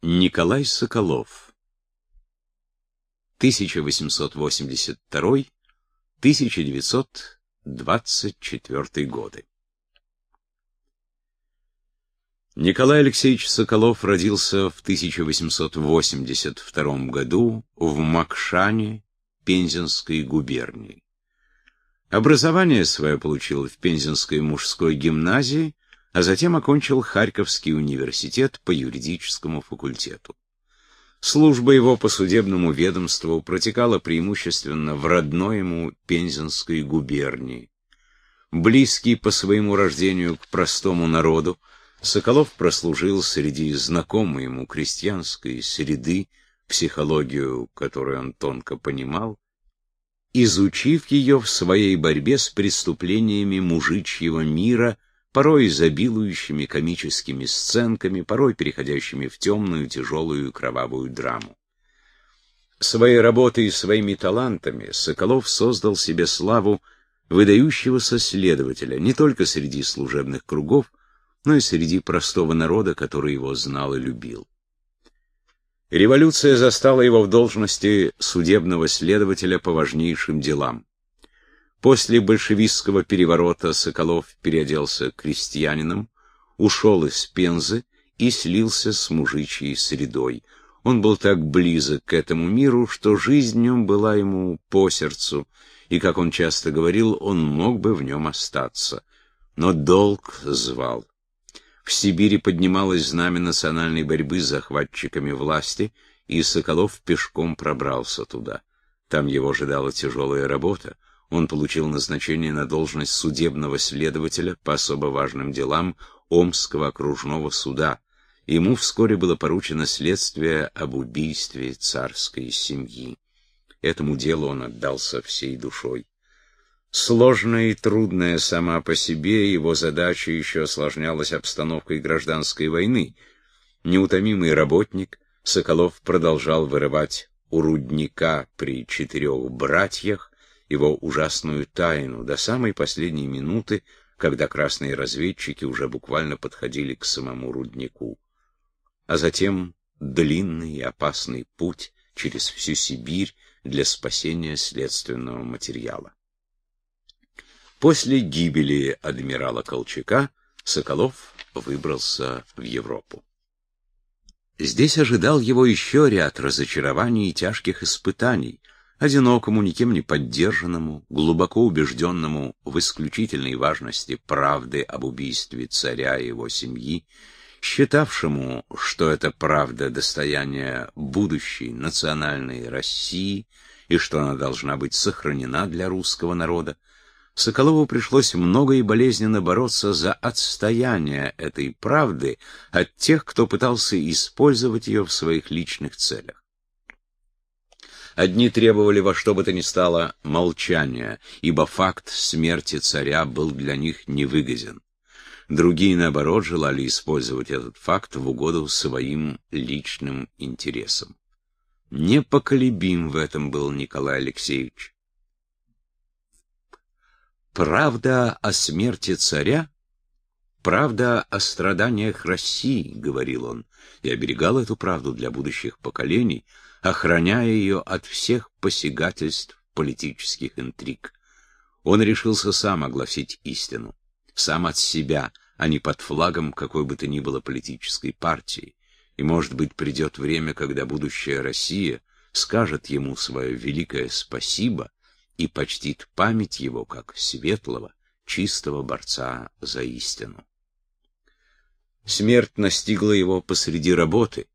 Николай Соколов 1882-1924 годы Николай Алексеевич Соколов родился в 1882 году в Макшане Пензенской губернии. Образование свое получил в Пензенской мужской гимназии, а затем окончил Харьковский университет по юридическому факультету. Служба его по судебному ведомству протекала преимущественно в родной ему Пензенской губернии. Близкий по своему рождению к простому народу, Соколов прослужил среди знакомой ему крестьянской среды, психологию, которую он тонко понимал, изучив ее в своей борьбе с преступлениями мужичьего мира – порой изобилующими комическими сценками, порой переходящими в темную, тяжелую кровавую драму. Своей работой и своими талантами Соколов создал себе славу выдающегося следователя не только среди служебных кругов, но и среди простого народа, который его знал и любил. Революция застала его в должности судебного следователя по важнейшим делам. После большевистского переворота Соколов переоделся крестьянином, ушел из Пензы и слился с мужичьей средой. Он был так близок к этому миру, что жизнь в нем была ему по сердцу, и, как он часто говорил, он мог бы в нем остаться. Но долг звал. В Сибири поднималось знамя национальной борьбы с захватчиками власти, и Соколов пешком пробрался туда. Там его ожидала тяжелая работа он получил назначение на должность судебного следователя по особо важным делам Омского окружного суда. Ему вскоре было поручено следствие об убийстве царской семьи. Этому делу он отдался всей душой. Сложная и трудная сама по себе, его задача еще осложнялась обстановкой гражданской войны. Неутомимый работник, Соколов продолжал вырывать у рудника при четырех братьях, его ужасную тайну до самой последней минуты, когда красные разведчики уже буквально подходили к самому руднику. А затем длинный и опасный путь через всю Сибирь для спасения следственного материала. После гибели адмирала Колчака Соколов выбрался в Европу. Здесь ожидал его еще ряд разочарований и тяжких испытаний, одинокому, никем не поддержанному, глубоко убежденному в исключительной важности правды об убийстве царя и его семьи, считавшему, что эта правда достояние будущей национальной России и что она должна быть сохранена для русского народа, Соколову пришлось много и болезненно бороться за отстояние этой правды от тех, кто пытался использовать ее в своих личных целях. Одни требовали во что бы то ни стало молчания, ибо факт смерти царя был для них невыгоден. Другие, наоборот, желали использовать этот факт в угоду своим личным интересам. Непоколебим в этом был Николай Алексеевич. «Правда о смерти царя «Правда о страданиях России», — говорил он, и оберегал эту правду для будущих поколений, охраняя ее от всех посягательств политических интриг. Он решился сам огласить истину, сам от себя, а не под флагом какой бы то ни было политической партии. И, может быть, придет время, когда будущая Россия скажет ему свое великое спасибо и почтит память его как светлого, чистого борца за истину. Смерть настигла его посреди работы.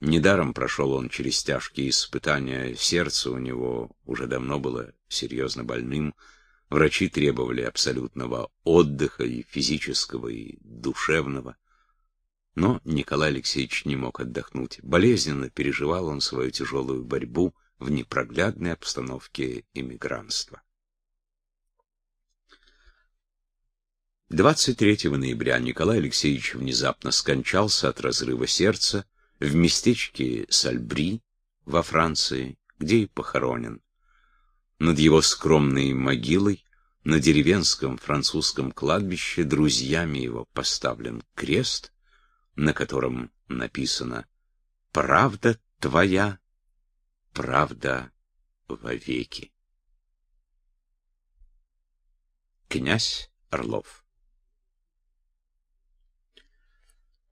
Недаром прошел он через тяжкие испытания, сердце у него уже давно было серьезно больным, врачи требовали абсолютного отдыха и физического, и душевного. Но Николай Алексеевич не мог отдохнуть. Болезненно переживал он свою тяжелую борьбу в непроглядной обстановке иммигрантства. 23 ноября Николай Алексеевич внезапно скончался от разрыва сердца в местечке Сальбри во Франции, где и похоронен. Над его скромной могилой на деревенском французском кладбище друзьями его поставлен крест, на котором написано правда твоя, правда вовеки. Князь Орлов